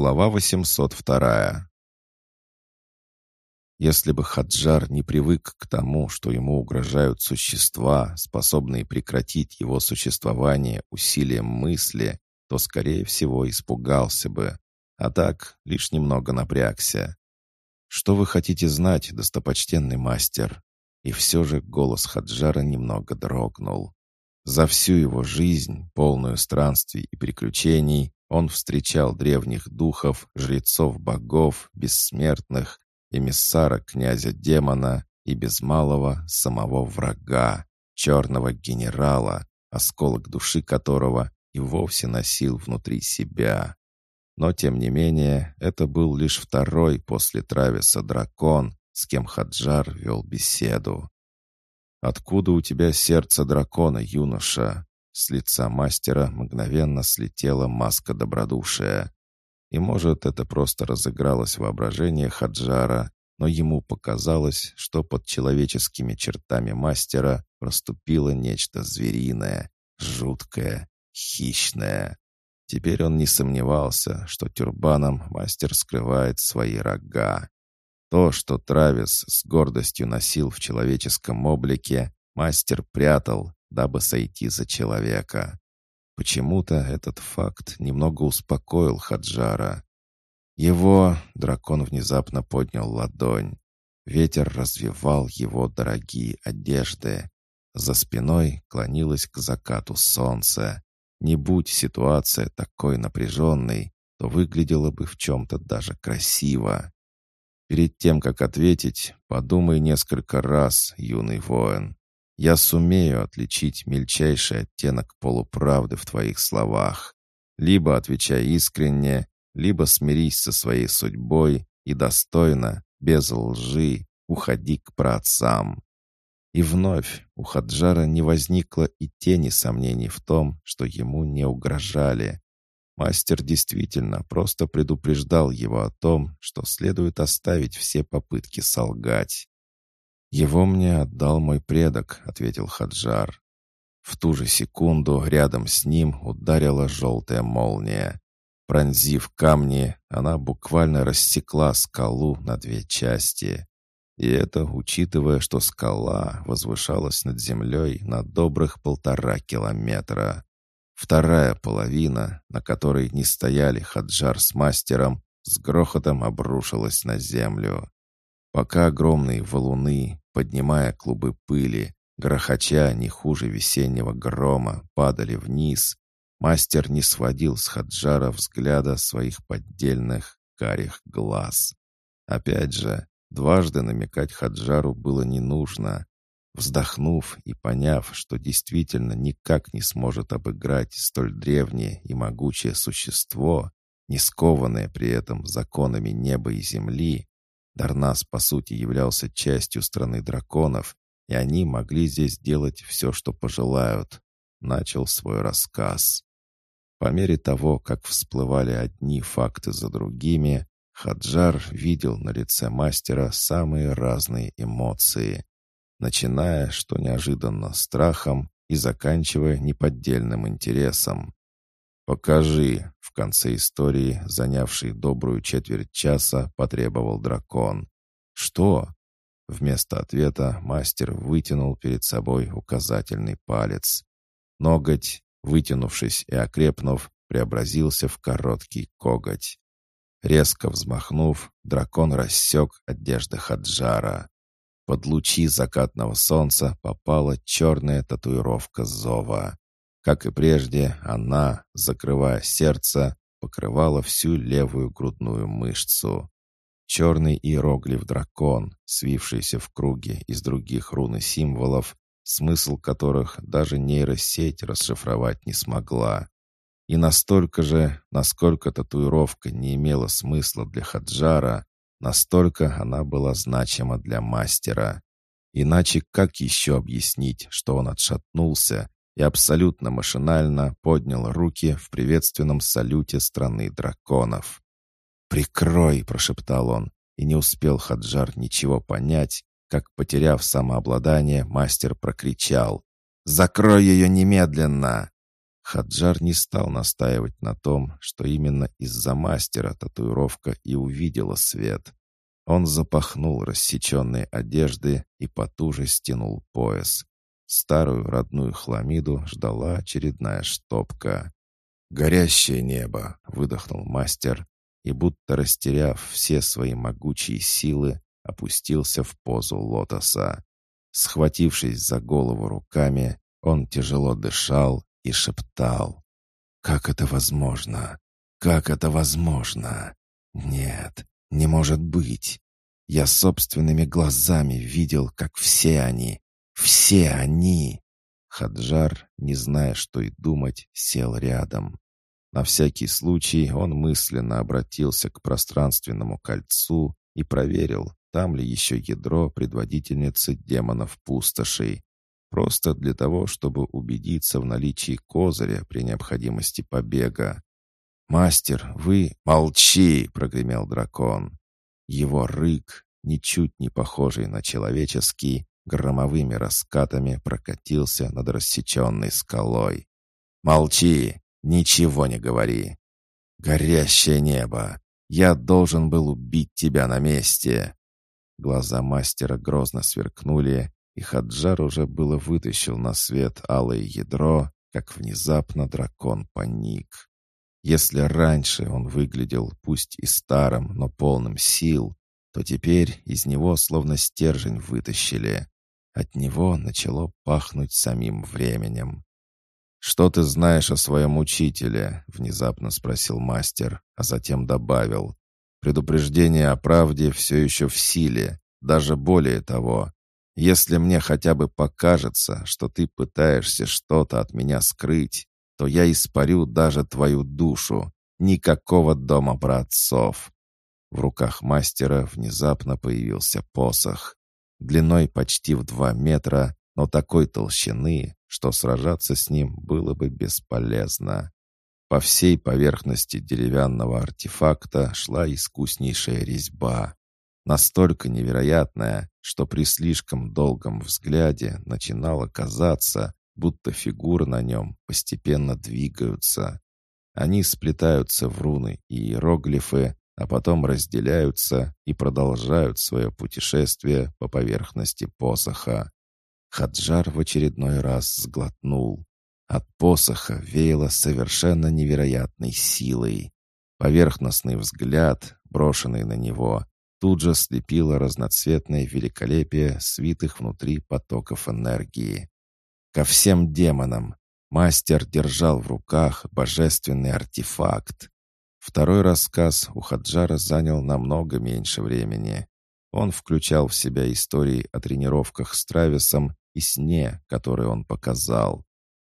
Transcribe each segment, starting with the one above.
Глава 802. Если бы Хаджар не привык к тому, что ему угрожают существа, способные прекратить его существование усилием мысли, то, скорее всего, испугался бы. А так, лишь немного напрягся. «Что вы хотите знать, достопочтенный мастер?» И все же голос Хаджара немного дрогнул. За всю его жизнь, полную странствий и приключений, он встречал древних духов, жрецов богов, бессмертных, эмиссара князя-демона и без малого самого врага, черного генерала, осколок души которого и вовсе носил внутри себя. Но, тем не менее, это был лишь второй после Трависа дракон, с кем Хаджар вел беседу. «Откуда у тебя сердце дракона, юноша?» С лица мастера мгновенно слетела маска добродушия. И, может, это просто разыгралось воображение Хаджара, но ему показалось, что под человеческими чертами мастера проступило нечто звериное, жуткое, хищное. Теперь он не сомневался, что тюрбаном мастер скрывает свои рога. То, что Травис с гордостью носил в человеческом облике, мастер прятал, дабы сойти за человека. Почему-то этот факт немного успокоил Хаджара. Его дракон внезапно поднял ладонь. Ветер развивал его дорогие одежды. За спиной клонилось к закату солнце. Не будь ситуация такой напряженной, то выглядело бы в чем-то даже красиво. Перед тем, как ответить, подумай несколько раз, юный воин. Я сумею отличить мельчайший оттенок полуправды в твоих словах. Либо отвечай искренне, либо смирись со своей судьбой и достойно, без лжи, уходи к праотцам. И вновь у Хаджара не возникло и тени сомнений в том, что ему не угрожали. Мастер действительно просто предупреждал его о том, что следует оставить все попытки солгать. «Его мне отдал мой предок», — ответил Хаджар. В ту же секунду рядом с ним ударила желтая молния. Пронзив камни, она буквально рассекла скалу на две части. И это учитывая, что скала возвышалась над землей на добрых полтора километра. Вторая половина, на которой не стояли Хаджар с мастером, с грохотом обрушилась на землю. Пока огромные валуны, поднимая клубы пыли, грохоча не хуже весеннего грома, падали вниз, мастер не сводил с Хаджара взгляда своих поддельных карих глаз. Опять же, дважды намекать Хаджару было не нужно. Вздохнув и поняв, что действительно никак не сможет обыграть столь древнее и могучее существо, не скованное при этом законами неба и земли, Дарнас, по сути, являлся частью страны драконов, и они могли здесь делать все, что пожелают. Начал свой рассказ. По мере того, как всплывали одни факты за другими, Хаджар видел на лице мастера самые разные эмоции, начиная, что неожиданно, страхом и заканчивая неподдельным интересом. «Покажи!» — в конце истории, занявший добрую четверть часа, потребовал дракон. «Что?» Вместо ответа мастер вытянул перед собой указательный палец. Ноготь, вытянувшись и окрепнув, преобразился в короткий коготь. Резко взмахнув, дракон рассек одежды Хаджара. Под лучи закатного солнца попала черная татуировка зова. Как и прежде, она, закрывая сердце, покрывала всю левую грудную мышцу. Черный иероглиф дракон, свившийся в круге из других рун и символов, смысл которых даже нейросеть расшифровать не смогла. И настолько же, насколько татуировка не имела смысла для Хаджара, настолько она была значима для мастера. Иначе как еще объяснить, что он отшатнулся и абсолютно машинально поднял руки в приветственном салюте страны драконов. «Прикрой!» — прошептал он, и не успел Хаджар ничего понять, как, потеряв самообладание, мастер прокричал. «Закрой ее немедленно!» Хаджар не стал настаивать на том, что именно из-за мастера татуировка и увидела свет. Он запахнул рассеченные одежды и потуже стянул пояс. Старую родную хламиду ждала очередная штопка. «Горящее небо!» — выдохнул мастер и, будто растеряв все свои могучие силы, опустился в позу лотоса. Схватившись за голову руками, он тяжело дышал и шептал. «Как это возможно? Как это возможно? Нет, не может быть. Я собственными глазами видел, как все они, все они...» Хаджар, не зная, что и думать, сел рядом. На всякий случай он мысленно обратился к пространственному кольцу и проверил, там ли еще ядро предводительницы демонов-пустошей. Просто для того, чтобы убедиться в наличии козыря при необходимости побега. «Мастер, вы...» «Молчи!» — прогремел дракон. Его рык, ничуть не похожий на человеческий, громовыми раскатами прокатился над рассеченной скалой. «Молчи! Ничего не говори! Горящее небо! Я должен был убить тебя на месте!» Глаза мастера грозно сверкнули, и Хаджар уже было вытащил на свет алое ядро, как внезапно дракон паник. Если раньше он выглядел пусть и старым, но полным сил, то теперь из него словно стержень вытащили. От него начало пахнуть самим временем. «Что ты знаешь о своем учителе?» — внезапно спросил мастер, а затем добавил. Предупреждение о правде все еще в силе, даже более того. Если мне хотя бы покажется, что ты пытаешься что-то от меня скрыть, то я испарю даже твою душу. Никакого дома праотцов. В руках мастера внезапно появился посох. Длиной почти в два метра, но такой толщины, что сражаться с ним было бы бесполезно. По всей поверхности деревянного артефакта шла искуснейшая резьба. Настолько невероятная, что при слишком долгом взгляде начинало казаться, будто фигуры на нем постепенно двигаются. Они сплетаются в руны и иероглифы, а потом разделяются и продолжают свое путешествие по поверхности посоха. Хаджар в очередной раз сглотнул. От посоха веяло совершенно невероятной силой. Поверхностный взгляд, брошенный на него, тут же слепило разноцветное великолепие свитых внутри потоков энергии. Ко всем демонам мастер держал в руках божественный артефакт. Второй рассказ у Хаджара занял намного меньше времени. Он включал в себя истории о тренировках с Трависом и сне, который он показал.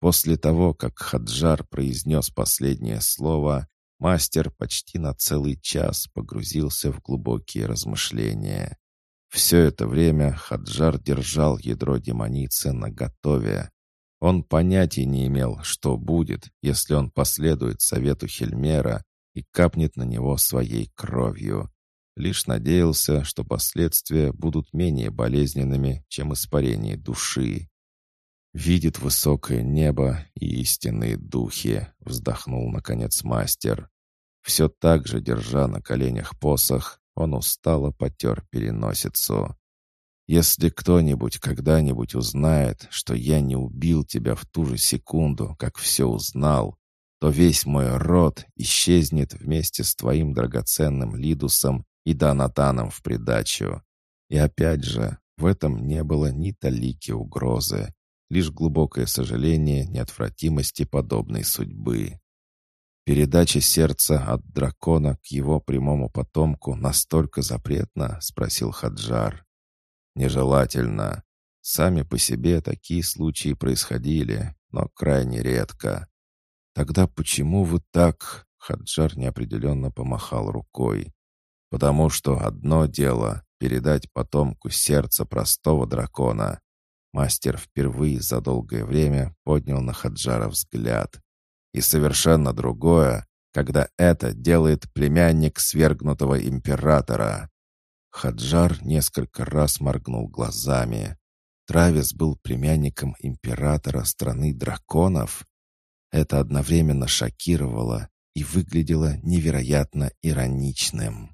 После того, как Хаджар произнес последнее слово, мастер почти на целый час погрузился в глубокие размышления. Все это время Хаджар держал ядро демоницы наготове. Он понятия не имел, что будет, если он последует совету Хельмера и капнет на него своей кровью. Лишь надеялся, что последствия будут менее болезненными, чем испарение души видит высокое небо и истинные духи», — вздохнул, наконец, мастер. Все так же, держа на коленях посох, он устало потер переносицу. «Если кто-нибудь когда-нибудь узнает, что я не убил тебя в ту же секунду, как все узнал, то весь мой род исчезнет вместе с твоим драгоценным Лидусом и Донатаном в придачу. И опять же, в этом не было ни талики угрозы лишь глубокое сожаление неотвратимости подобной судьбы. «Передача сердца от дракона к его прямому потомку настолько запретна?» — спросил Хаджар. «Нежелательно. Сами по себе такие случаи происходили, но крайне редко. Тогда почему вы так...» — Хаджар неопределенно помахал рукой. «Потому что одно дело — передать потомку сердце простого дракона, Мастер впервые за долгое время поднял на Хаджара взгляд. И совершенно другое, когда это делает племянник свергнутого императора. Хаджар несколько раз моргнул глазами. Травис был племянником императора страны драконов. Это одновременно шокировало и выглядело невероятно ироничным.